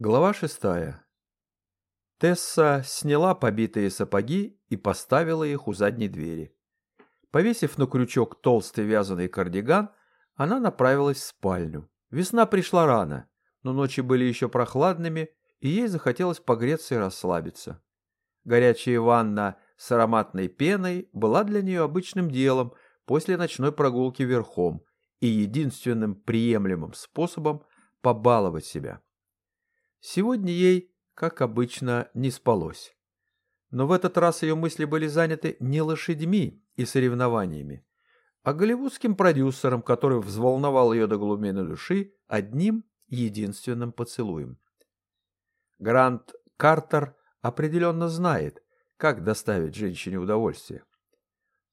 Глава шестая. Тесса сняла побитые сапоги и поставила их у задней двери. Повесив на крючок толстый вязаный кардиган, она направилась в спальню. Весна пришла рано, но ночи были еще прохладными, и ей захотелось погреться и расслабиться. Горячая ванна с ароматной пеной была для нее обычным делом после ночной прогулки верхом и единственным приемлемым способом побаловать себя. Сегодня ей, как обычно, не спалось. Но в этот раз ее мысли были заняты не лошадьми и соревнованиями, а голливудским продюсером, который взволновал ее до глубины души одним единственным поцелуем. Грант Картер определенно знает, как доставить женщине удовольствие.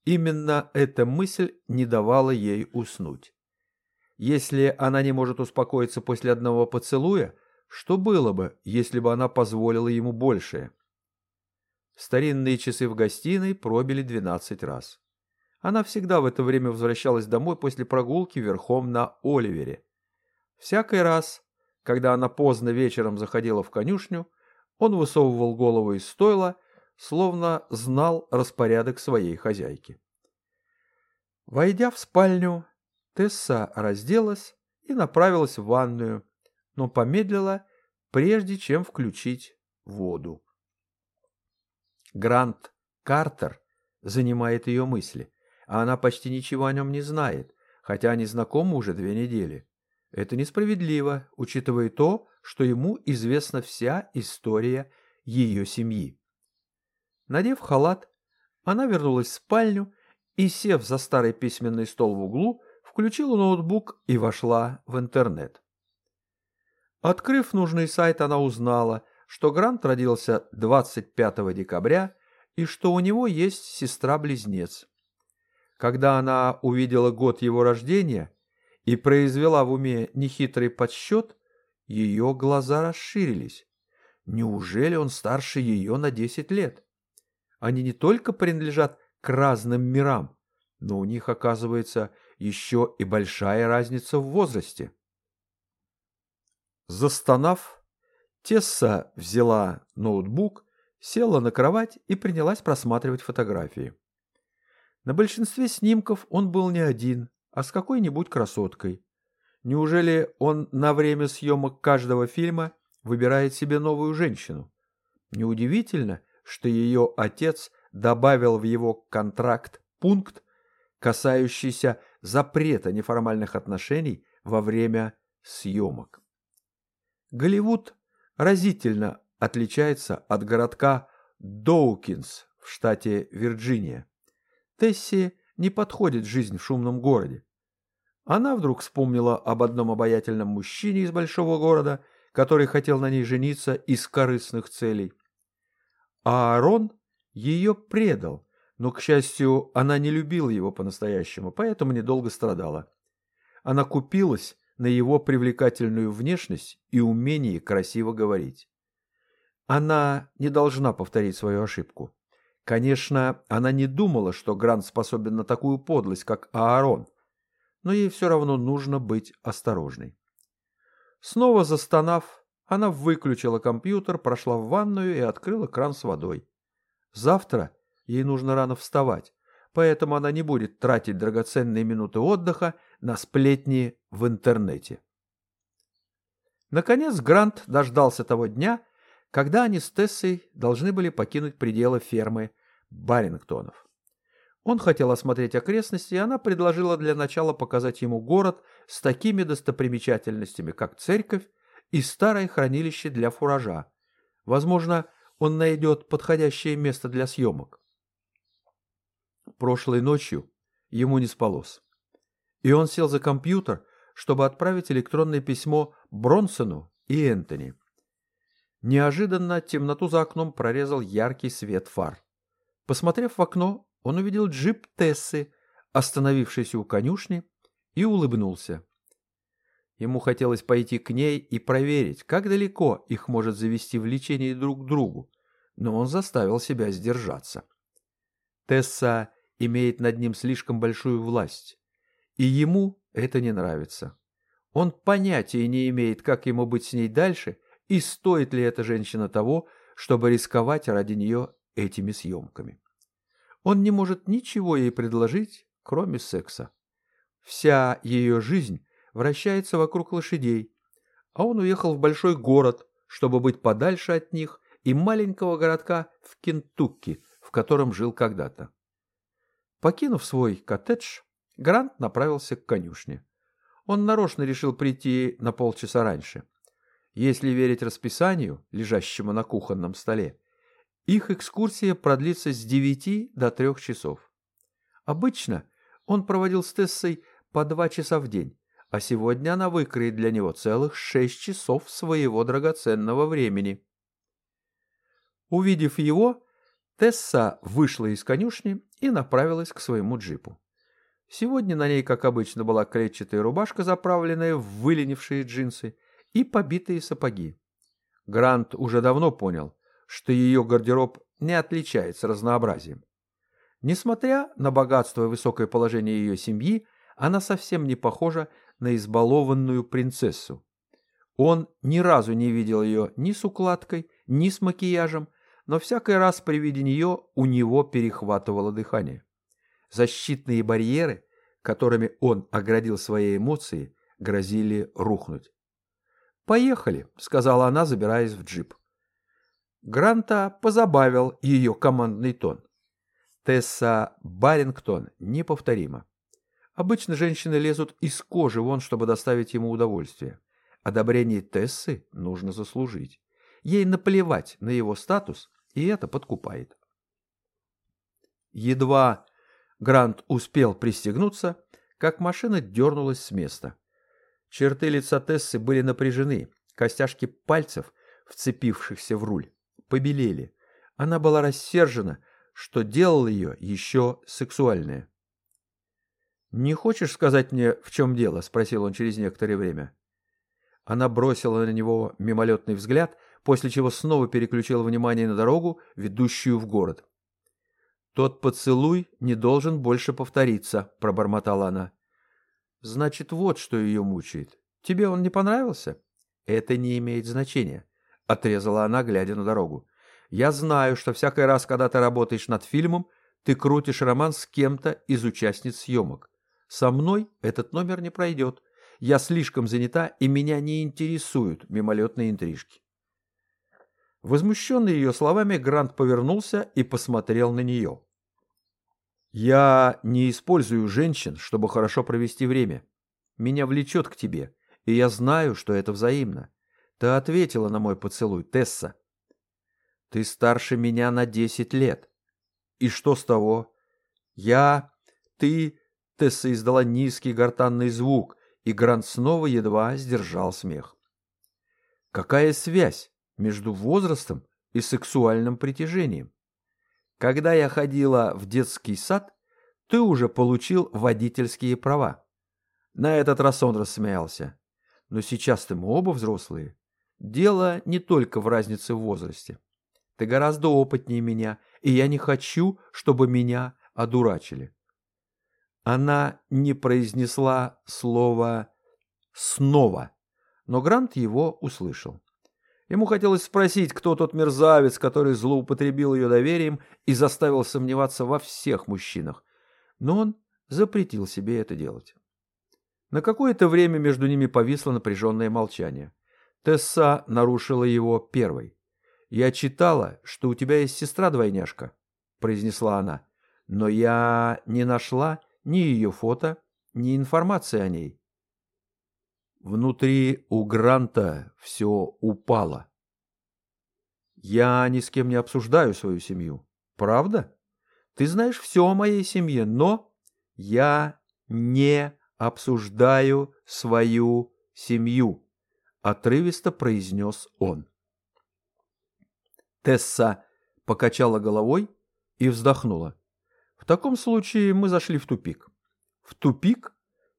Именно эта мысль не давала ей уснуть. Если она не может успокоиться после одного поцелуя, что было бы, если бы она позволила ему большее? Старинные часы в гостиной пробили двенадцать раз. Она всегда в это время возвращалась домой после прогулки верхом на Оливере. Всякий раз, когда она поздно вечером заходила в конюшню, он высовывал голову из стойла, словно знал распорядок своей хозяйки. Войдя в спальню, Тесса разделась и направилась в ванную, но помедлила, прежде чем включить воду. Грант Картер занимает ее мысли, а она почти ничего о нем не знает, хотя они знакомы уже две недели. Это несправедливо, учитывая то, что ему известна вся история ее семьи. Надев халат, она вернулась в спальню и, сев за старый письменный стол в углу, включила ноутбук и вошла в интернет. Открыв нужный сайт, она узнала, что Грант родился 25 декабря и что у него есть сестра-близнец. Когда она увидела год его рождения и произвела в уме нехитрый подсчет, ее глаза расширились. Неужели он старше ее на 10 лет? Они не только принадлежат к разным мирам, но у них, оказывается, еще и большая разница в возрасте. Застонав, Тесса взяла ноутбук, села на кровать и принялась просматривать фотографии. На большинстве снимков он был не один, а с какой-нибудь красоткой. Неужели он на время съемок каждого фильма выбирает себе новую женщину? Неудивительно, что ее отец добавил в его контракт пункт, касающийся запрета неформальных отношений во время съемок. Голливуд разительно отличается от городка Доукинс в штате Вирджиния. Тесси не подходит жизнь в шумном городе. Она вдруг вспомнила об одном обаятельном мужчине из большого города, который хотел на ней жениться из корыстных целей. А Аарон ее предал, но, к счастью, она не любила его по-настоящему, поэтому недолго страдала. Она купилась на его привлекательную внешность и умение красиво говорить. Она не должна повторить свою ошибку. Конечно, она не думала, что Грант способен на такую подлость, как Аарон, но ей все равно нужно быть осторожной. Снова застонав, она выключила компьютер, прошла в ванную и открыла кран с водой. Завтра ей нужно рано вставать, поэтому она не будет тратить драгоценные минуты отдыха на сплетни в интернете. Наконец Грант дождался того дня, когда они с Тессой должны были покинуть пределы фермы Барингтонов. Он хотел осмотреть окрестности, и она предложила для начала показать ему город с такими достопримечательностями, как церковь и старое хранилище для фуража. Возможно, он найдет подходящее место для съемок. Прошлой ночью ему не спалось. И он сел за компьютер, чтобы отправить электронное письмо Бронсону и Энтони. Неожиданно темноту за окном прорезал яркий свет фар. Посмотрев в окно, он увидел джип Тессы, остановившийся у конюшни, и улыбнулся. Ему хотелось пойти к ней и проверить, как далеко их может завести влечение друг к другу, но он заставил себя сдержаться. Тесса имеет над ним слишком большую власть, и ему это не нравится. Он понятия не имеет, как ему быть с ней дальше, и стоит ли эта женщина того, чтобы рисковать ради нее этими съемками. Он не может ничего ей предложить, кроме секса. Вся ее жизнь вращается вокруг лошадей, а он уехал в большой город, чтобы быть подальше от них и маленького городка в Кентукки, в котором жил когда-то. Покинув свой коттедж, Грант направился к конюшне. Он нарочно решил прийти на полчаса раньше. Если верить расписанию, лежащему на кухонном столе, их экскурсия продлится с 9 до 3 часов. Обычно он проводил с Тессой по 2 часа в день, а сегодня она выкроет для него целых 6 часов своего драгоценного времени. Увидев его, Тесса вышла из конюшни и направилась к своему джипу. Сегодня на ней, как обычно, была клетчатая рубашка, заправленная в выленившие джинсы, и побитые сапоги. Грант уже давно понял, что ее гардероб не отличается разнообразием. Несмотря на богатство и высокое положение ее семьи, она совсем не похожа на избалованную принцессу. Он ни разу не видел ее ни с укладкой, ни с макияжем, но всякий раз при виде нее у него перехватывало дыхание. Защитные барьеры, которыми он оградил свои эмоции, грозили рухнуть. «Поехали», — сказала она, забираясь в джип. Гранта позабавил ее командный тон. Тесса Барингтон неповторима. Обычно женщины лезут из кожи вон, чтобы доставить ему удовольствие. Одобрение Тессы нужно заслужить. Ей наплевать на его статус, и это подкупает. Едва Грант успел пристегнуться, как машина дернулась с места. Черты лица Тессы были напряжены, костяшки пальцев, вцепившихся в руль, побелели. Она была рассержена, что делал ее еще сексуальнее. «Не хочешь сказать мне, в чем дело?» – спросил он через некоторое время. Она бросила на него мимолетный взгляд, после чего снова переключила внимание на дорогу, ведущую в город. «Тот поцелуй не должен больше повториться», – пробормотала она. «Значит, вот что ее мучает. Тебе он не понравился?» «Это не имеет значения», — отрезала она, глядя на дорогу. «Я знаю, что всякий раз, когда ты работаешь над фильмом, ты крутишь роман с кем-то из участниц съемок. Со мной этот номер не пройдет. Я слишком занята, и меня не интересуют мимолетные интрижки». Возмущенный ее словами, Грант повернулся и посмотрел на нее. «Я не использую женщин, чтобы хорошо провести время. Меня влечет к тебе, и я знаю, что это взаимно. Ты ответила на мой поцелуй, Тесса. Ты старше меня на десять лет. И что с того? Я... Ты... Тесса издала низкий гортанный звук, и Грант снова едва сдержал смех. Какая связь между возрастом и сексуальным притяжением? Когда я ходила в детский сад, ты уже получил водительские права. На этот раз он рассмеялся. Но сейчас-то мы оба взрослые. Дело не только в разнице в возрасте. Ты гораздо опытнее меня, и я не хочу, чтобы меня одурачили. Она не произнесла слово «снова», но Грант его услышал. Ему хотелось спросить, кто тот мерзавец, который злоупотребил ее доверием и заставил сомневаться во всех мужчинах, но он запретил себе это делать. На какое-то время между ними повисло напряженное молчание. Тесса нарушила его первой. «Я читала, что у тебя есть сестра-двойняшка», — произнесла она. «Но я не нашла ни ее фото, ни информации о ней». Внутри у Гранта все упало. «Я ни с кем не обсуждаю свою семью. Правда? Ты знаешь все о моей семье, но я не обсуждаю свою семью», — отрывисто произнес он. Тесса покачала головой и вздохнула. «В таком случае мы зашли в тупик». «В тупик?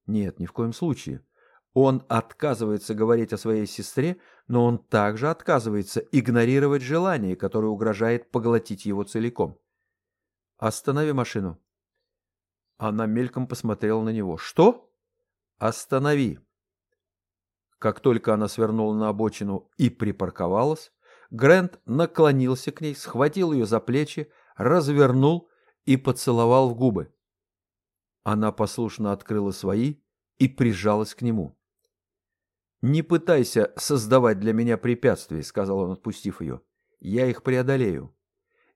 Нет, ни в коем случае. Он отказывается говорить о своей сестре, но он также отказывается игнорировать желание, которое угрожает поглотить его целиком. «Останови машину». Она мельком посмотрела на него. «Что?» «Останови». Как только она свернула на обочину и припарковалась, Грэнд наклонился к ней, схватил ее за плечи, развернул и поцеловал в губы. Она послушно открыла свои и прижалась к нему. «Не пытайся создавать для меня препятствий», — сказал он, отпустив ее. «Я их преодолею.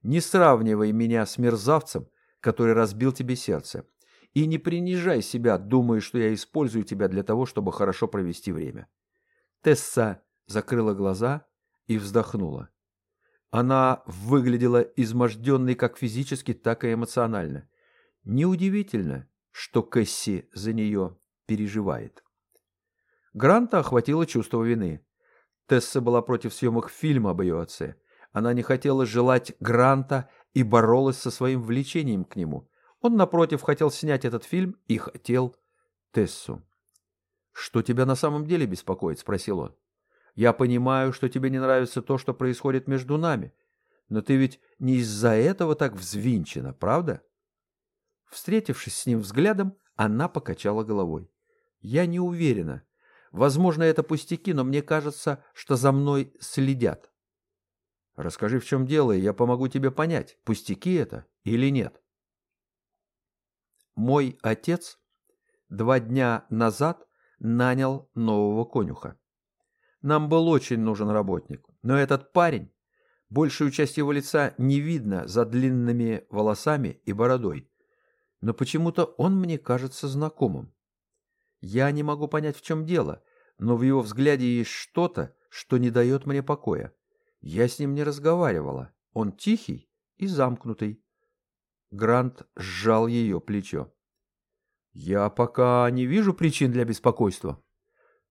Не сравнивай меня с мерзавцем, который разбил тебе сердце. И не принижай себя, думая, что я использую тебя для того, чтобы хорошо провести время». Тесса закрыла глаза и вздохнула. Она выглядела изможденной как физически, так и эмоционально. Неудивительно, что Кэсси за нее переживает. Гранта охватило чувство вины. Тесса была против съемок фильма об ее отце. Она не хотела желать Гранта и боролась со своим влечением к нему. Он, напротив, хотел снять этот фильм и хотел Тессу. «Что тебя на самом деле беспокоит?» – спросил он. «Я понимаю, что тебе не нравится то, что происходит между нами, но ты ведь не из-за этого так взвинчена, правда?» Встретившись с ним взглядом, она покачала головой. «Я не уверена. Возможно, это пустяки, но мне кажется, что за мной следят. Расскажи, в чем дело, и я помогу тебе понять, пустяки это или нет. Мой отец два дня назад нанял нового конюха. Нам был очень нужен работник, но этот парень, большую часть его лица не видно за длинными волосами и бородой, но почему-то он мне кажется знакомым. Я не могу понять, в чем дело, но в его взгляде есть что-то, что не дает мне покоя. Я с ним не разговаривала. Он тихий и замкнутый. Грант сжал ее плечо. «Я пока не вижу причин для беспокойства.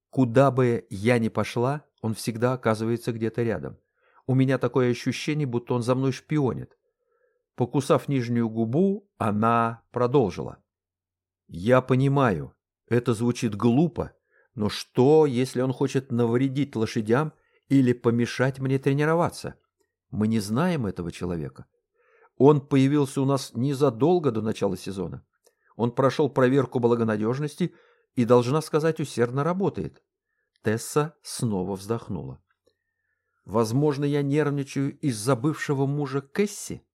Куда бы я ни пошла, он всегда оказывается где-то рядом. У меня такое ощущение, будто он за мной шпионит». Покусав нижнюю губу, она продолжила. «Я понимаю, это звучит глупо, но что, если он хочет навредить лошадям или помешать мне тренироваться? Мы не знаем этого человека. Он появился у нас незадолго до начала сезона. Он прошел проверку благонадежности и, должна сказать, усердно работает. Тесса снова вздохнула. Возможно, я нервничаю из-за бывшего мужа Кэсси.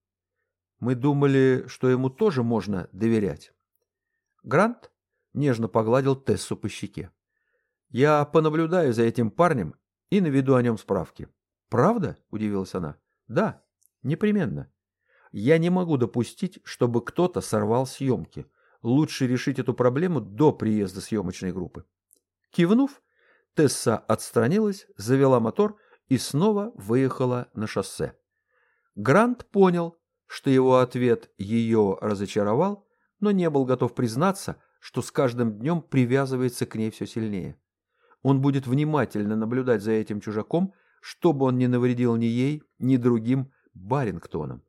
Мы думали, что ему тоже можно доверять. Грант нежно погладил Тессу по щеке. «Я понаблюдаю за этим парнем и наведу о нем справки». «Правда?» – удивилась она. «Да, непременно. Я не могу допустить, чтобы кто-то сорвал съемки. Лучше решить эту проблему до приезда съемочной группы». Кивнув, Тесса отстранилась, завела мотор и снова выехала на шоссе. Грант понял, что его ответ ее разочаровал, но не был готов признаться, что с каждым днем привязывается к ней все сильнее. Он будет внимательно наблюдать за этим чужаком, чтобы он не навредил ни ей, ни другим Барингтонам.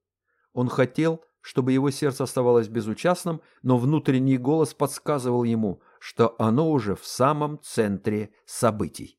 Он хотел, чтобы его сердце оставалось безучастным, но внутренний голос подсказывал ему, что оно уже в самом центре событий.